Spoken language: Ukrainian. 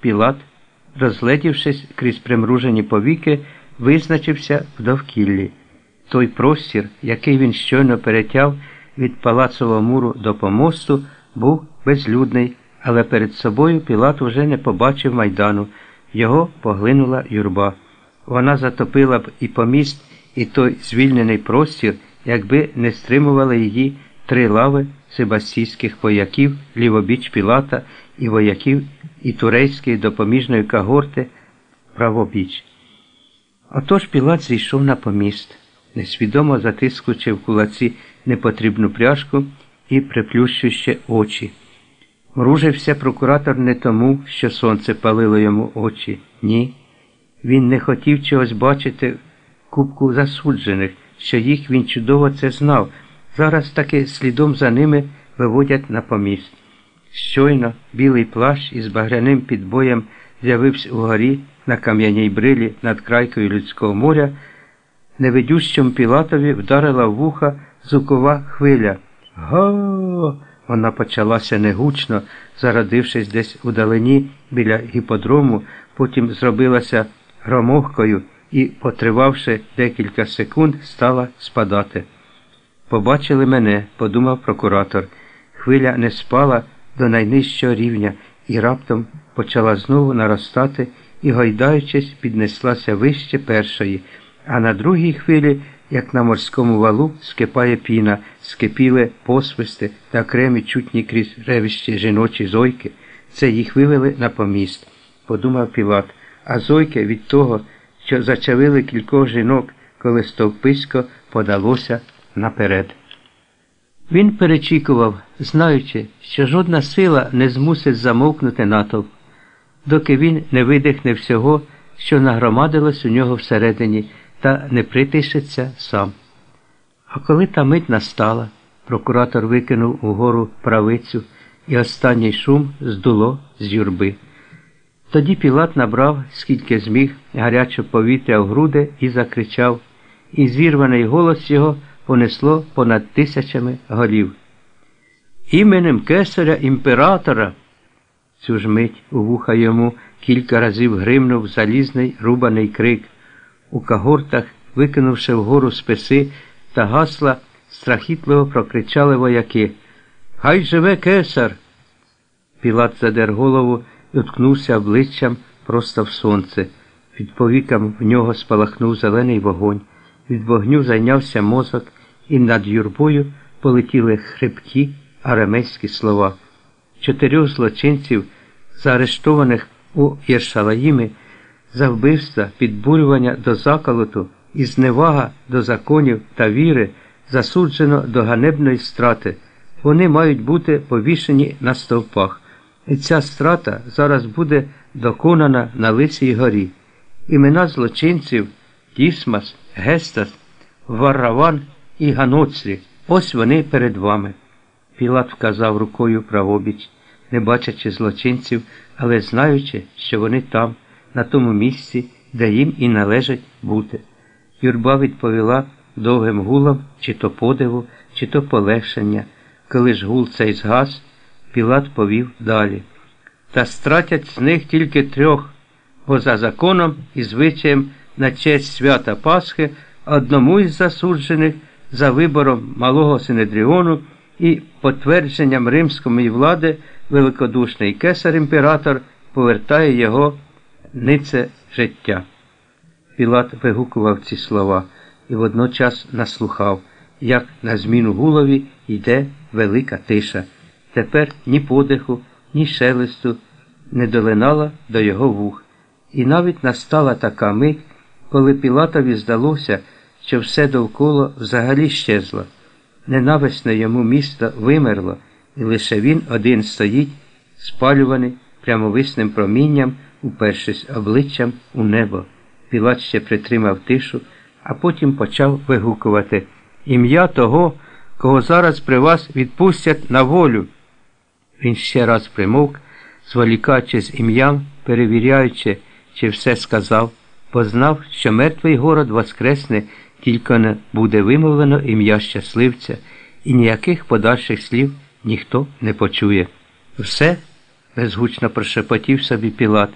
Пілат, розгледівшись крізь примружені повіки, визначився в довкіллі. Той простір, який він щойно перетяв від палацового муру до помосту, був безлюдний, але перед собою Пілат уже не побачив майдану, його поглинула юрба. Вона затопила б і поміст, і той звільнений простір, якби не стримували її три лави себастійських вояків, лівобіч Пілата і вояків і турецької допоміжної кагорти правобіч. Отож Пілат зійшов на поміст, несвідомо затискуючи в кулаці непотрібну пряжку і приплющуючи очі. Мружився прокуратор не тому, що сонце палило йому очі. Ні. Він не хотів чогось бачити кубку засуджених, що їх він чудово це знав. Зараз таки слідом за ними виводять на поміст. Щойно білий плащ із багряним підбоєм з'явився угорі на кам'яній брилі над крайкою людського моря, невидющому Пілатові вдарила в вуха звукова хвиля. Го. Вона почалася негучно, зародившись десь у далині біля гіподрому, потім зробилася громохкою і, потривавши декілька секунд, стала спадати. Побачили мене, подумав прокуратор. Хвиля не спала до найнижчого рівня і раптом почала знову наростати і, гойдаючись, піднеслася вище першої, а на другій хвилі, як на морському валу, скипає піна, скипіли посвисти та окремі чутні крізь ревищі жіночі зойки. Це їх вивели на поміст, подумав Пілат, а зойки від того, що зачавили кількох жінок, коли стовписько подалося наперед. Він перечікував, знаючи, що жодна сила не змусить замовкнути натовп, доки він не видихне всього, що нагромадилось у нього всередині, та не притишиться сам. А коли та мить настала, прокуратор викинув угору правицю, і останній шум здуло з юрби. Тоді Пілат набрав, скільки зміг, гарячого повітря в груди і закричав, і зірваний голос його понесло понад тисячами голів. Іменем кесаря імператора. Цю ж мить у вуха йому кілька разів гримнув залізний рубаний крик. У кагортах, викинувши вгору списи та гасла, страхітливо прокричали вояки. Хай живе кесар! Пілат задер голову і уткнувся обличчям просто в сонце. Під повіком в нього спалахнув зелений вогонь. Від вогню зайнявся мозок, і над юрбою полетіли хрипкі арамейські слова. Чотирьох злочинців, заарештованих у Єршалаїмі, за вбивства, підбурювання до заколоту і зневага до законів та віри засуджено до ганебної страти. Вони мають бути повішені на стовпах. І ця страта зараз буде доконана на Лисій горі. Імена злочинців Дісмас, Гестас, Варраван і Ганоцрі. Ось вони перед вами. Пілат вказав рукою правобіч, не бачачи злочинців, але знаючи, що вони там, на тому місці, де їм і належить бути. Юрба відповіла довгим гулом, чи то подиву, чи то полегшення. Коли ж гул цей згас, Пілат повів далі. Та стратять з них тільки трьох, бо за законом і звичаєм на честь свята Пасхи одному із засуджених за вибором малого Синедріону і потвердженням римської влади великодушний кесар імператор повертає його нице життя. Пілат вигукував ці слова і водночас наслухав, як на зміну гулові йде велика тиша. Тепер ні подиху, ні шелесту не долинала до його вух. І навіть настала така мить, коли Пілатові здалося, що все довкола взагалі щезло. Ненависне йому місто вимерло, і лише він один стоїть, спалюваний прямовисним промінням, упершись обличчям у небо. Пілат ще притримав тишу, а потім почав вигукувати ім'я того, кого зараз при вас відпустять на волю. Він ще раз примовк, зволікаючи з ім'ям, перевіряючи, чи все сказав, познав, що мертвий город воскресне, тільки не буде вимовлено ім'я щасливця, і ніяких подальших слів ніхто не почує. Все безгучно прошепотів собі Пілат.